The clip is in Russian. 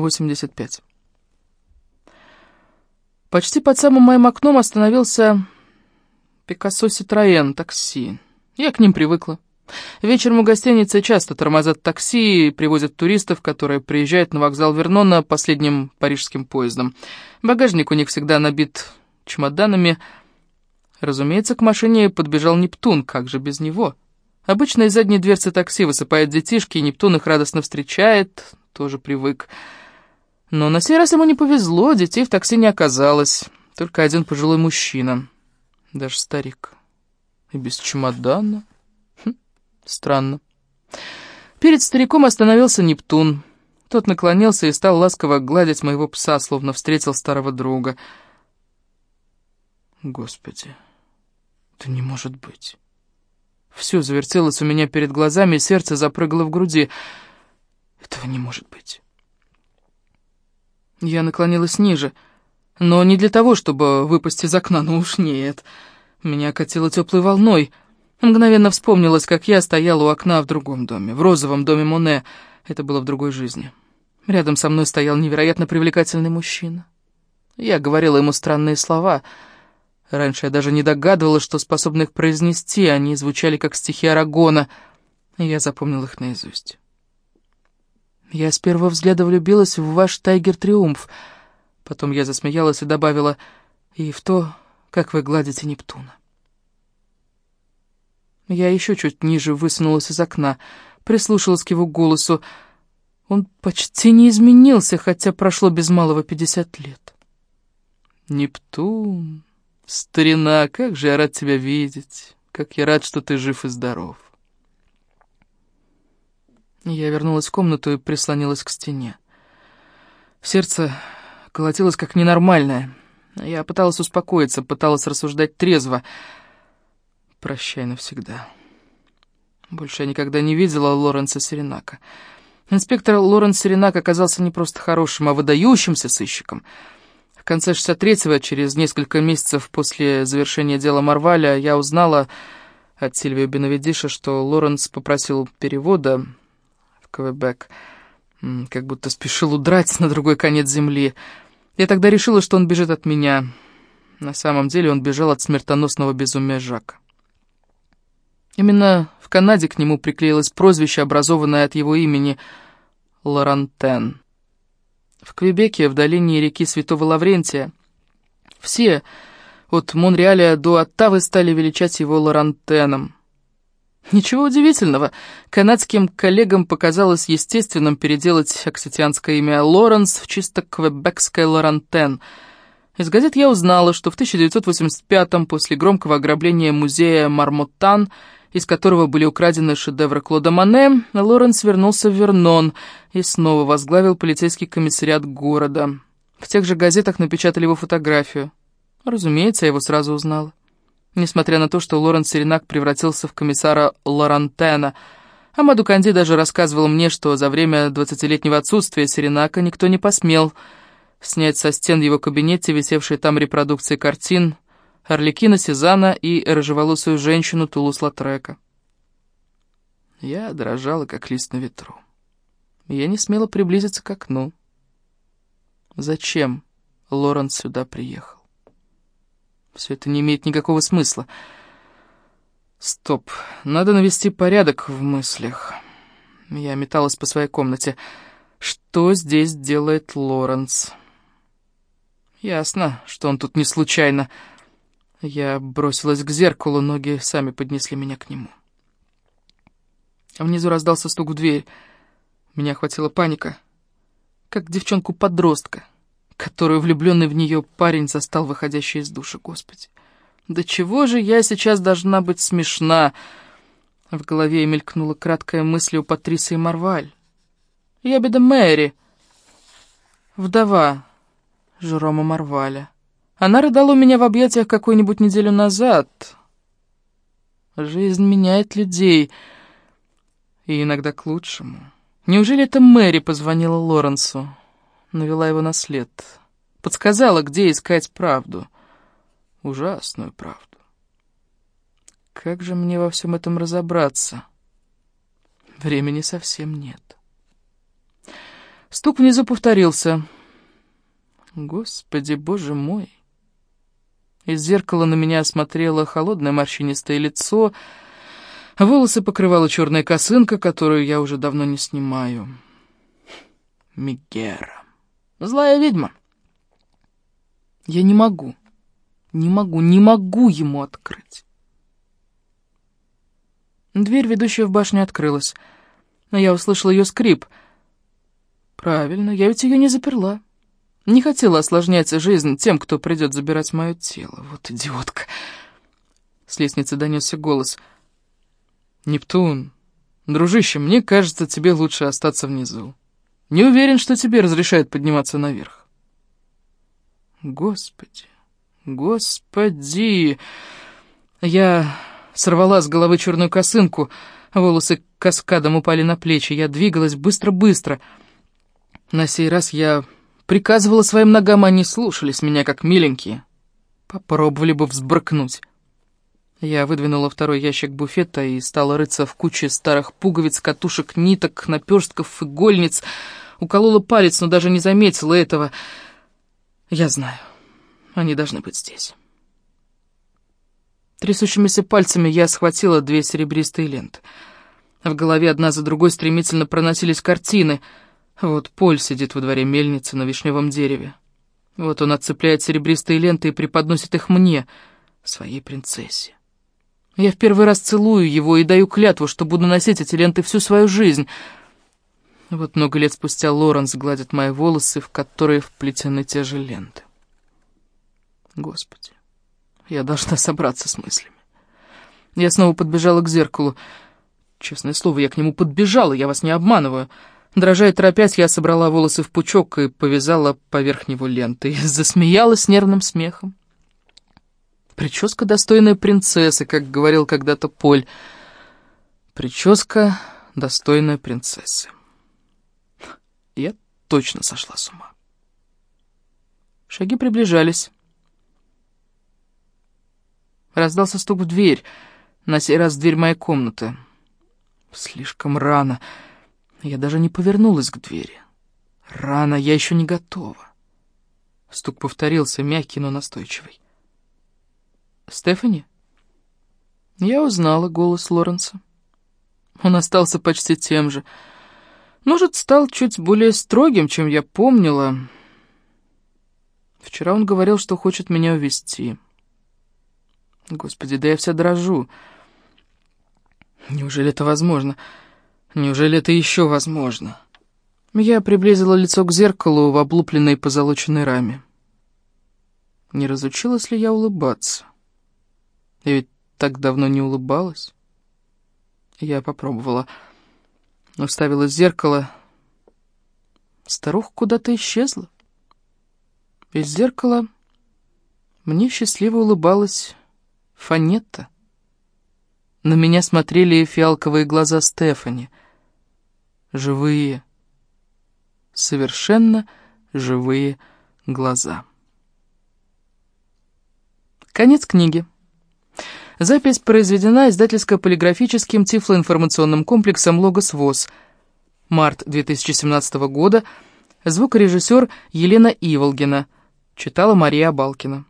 85. Почти под самым моим окном остановился Пикассо Ситроен такси. Я к ним привыкла. Вечером у гостиницы часто тормозят такси и привозят туристов, которые приезжают на вокзал Вернона последним парижским поездом. Багажник у них всегда набит чемоданами. Разумеется, к машине подбежал Нептун, как же без него? Обычно из задней дверцы такси высыпают детишки, и Нептун их радостно встречает, тоже привык. Но на сей раз ему не повезло, детей в такси не оказалось, только один пожилой мужчина, даже старик, и без чемодана. Хм, странно. Перед стариком остановился Нептун. Тот наклонился и стал ласково гладить моего пса, словно встретил старого друга. Господи, это не может быть. Все завертелось у меня перед глазами, и сердце запрыгало в груди. Этого не может быть. Я наклонилась ниже, но не для того, чтобы выпасть из окна, ну уж нет. Меня катило теплой волной. Мгновенно вспомнилось, как я стояла у окна в другом доме, в розовом доме Моне. Это было в другой жизни. Рядом со мной стоял невероятно привлекательный мужчина. Я говорила ему странные слова. Раньше я даже не догадывалась, что способна их произнести, они звучали как стихи Арагона, я запомнил их наизусть. Я с первого взгляда влюбилась в ваш тайгер-триумф. Потом я засмеялась и добавила, и в то, как вы гладите Нептуна. Я еще чуть ниже высунулась из окна, прислушалась к его голосу. Он почти не изменился, хотя прошло без малого пятьдесят лет. «Нептун, старина, как же я рад тебя видеть! Как я рад, что ты жив и здоров!» Я вернулась в комнату и прислонилась к стене. Сердце колотилось как ненормальное. Я пыталась успокоиться, пыталась рассуждать трезво. Прощай навсегда. Больше я никогда не видела Лоренса Серенака. Инспектор Лоренс Серенак оказался не просто хорошим, а выдающимся сыщиком. В конце 63-го, через несколько месяцев после завершения дела Марваля, я узнала от Сильвио Беновидиша, что Лоренс попросил перевода Квебек, как будто спешил удрать на другой конец земли. Я тогда решила, что он бежит от меня. На самом деле он бежал от смертоносного безумия Жака. Именно в Канаде к нему приклеилось прозвище, образованное от его имени Лорантен. В Квебеке, в долине реки Святого Лаврентия, все, от Монреаля до Оттавы, стали величать его Лорантеном. Ничего удивительного. Канадским коллегам показалось естественным переделать окситианское имя Лоренс в чисто квебекское Лорантен. Из газет я узнала, что в 1985-м, после громкого ограбления музея Мармотан, из которого были украдены шедевры Клода Мане, Лоренс вернулся в Вернон и снова возглавил полицейский комиссариат города. В тех же газетах напечатали его фотографию. Разумеется, я его сразу узнала несмотря на то, что Лоренс Серенак превратился в комиссара Лорантена. Амаду Канди даже рассказывал мне, что за время двадцатилетнего отсутствия Серенака никто не посмел снять со стен его кабинете висевшие там репродукции картин Орликина Сезана и рыжеволосую женщину Тулус Латрека. Я дрожала, как лист на ветру. Я не смела приблизиться к окну. Зачем Лоренс сюда приехал? Все это не имеет никакого смысла. Стоп, надо навести порядок в мыслях. Я металась по своей комнате. Что здесь делает Лоренс? Ясно, что он тут не случайно. Я бросилась к зеркалу, ноги сами поднесли меня к нему. Внизу раздался стук в дверь. Меня охватила паника, как девчонку-подростка которую влюбленный в нее парень застал выходящей из души, Господи. Да чего же я сейчас должна быть смешна? В голове мелькнула краткая мысль у Патриции Марваль. Я беда Мэри, вдова Жерома Марваля. Она рыдала у меня в объятиях какую-нибудь неделю назад. Жизнь меняет людей, и иногда к лучшему. Неужели это Мэри позвонила Лоренсу? Навела его на след. Подсказала, где искать правду. Ужасную правду. Как же мне во всем этом разобраться? Времени совсем нет. Стук внизу повторился. Господи, боже мой! Из зеркала на меня смотрело холодное морщинистое лицо, волосы покрывала черная косынка, которую я уже давно не снимаю. Мигера. Злая ведьма. Я не могу, не могу, не могу ему открыть. Дверь, ведущая в башню, открылась, но я услышала ее скрип. Правильно, я ведь ее не заперла. Не хотела осложнять жизнь тем, кто придет забирать мое тело. Вот идиотка. С лестницы донесся голос. «Нептун, дружище, мне кажется, тебе лучше остаться внизу. Не уверен, что тебе разрешают подниматься наверх». Господи, господи! Я сорвала с головы черную косынку, волосы каскадом упали на плечи. Я двигалась быстро-быстро. На сей раз я приказывала своим ногам, они слушались меня как миленькие. Попробовали бы взбрыкнуть. Я выдвинула второй ящик буфета и стала рыться в куче старых пуговиц, катушек, ниток, наперстков, игольниц. Уколола палец, но даже не заметила этого. Я знаю, они должны быть здесь. Трясущимися пальцами я схватила две серебристые ленты. В голове одна за другой стремительно проносились картины. Вот Поль сидит во дворе мельницы на вишневом дереве. Вот он отцепляет серебристые ленты и преподносит их мне, своей принцессе. Я в первый раз целую его и даю клятву, что буду носить эти ленты всю свою жизнь. Вот много лет спустя Лоренс гладит мои волосы, в которые вплетены те же ленты. Господи. Я должна собраться с мыслями. Я снова подбежала к зеркалу. Честное слово, я к нему подбежала, я вас не обманываю. Дрожа и торопясь, я собрала волосы в пучок и повязала поверх него ленты. И засмеялась нервным смехом. Прическа достойная принцессы, как говорил когда-то Поль. Прическа достойная принцессы. Я точно сошла с ума. Шаги приближались. Раздался стук в дверь, на сей раз дверь моей комнаты. Слишком рано. Я даже не повернулась к двери. Рано, я еще не готова. Стук повторился, мягкий, но настойчивый. «Стефани?» Я узнала голос Лоренса. Он остался почти тем же. Может, стал чуть более строгим, чем я помнила. Вчера он говорил, что хочет меня увезти. Господи, да я вся дрожу. Неужели это возможно? Неужели это еще возможно? Я приблизила лицо к зеркалу в облупленной позолоченной раме. Не разучилась ли я улыбаться? Я ведь так давно не улыбалась. Я попробовала. Уставила зеркало. Старуха куда-то исчезла. Из зеркала мне счастливо улыбалась Фанетта. На меня смотрели фиалковые глаза Стефани. Живые, совершенно живые глаза. Конец книги. Запись произведена издательско-полиграфическим тифлоинформационным комплексом «Логос ВОЗ». Март 2017 года. Звукорежиссер Елена Иволгина. Читала Мария Абалкина.